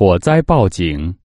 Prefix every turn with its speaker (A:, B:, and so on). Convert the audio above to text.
A: 火灾报警。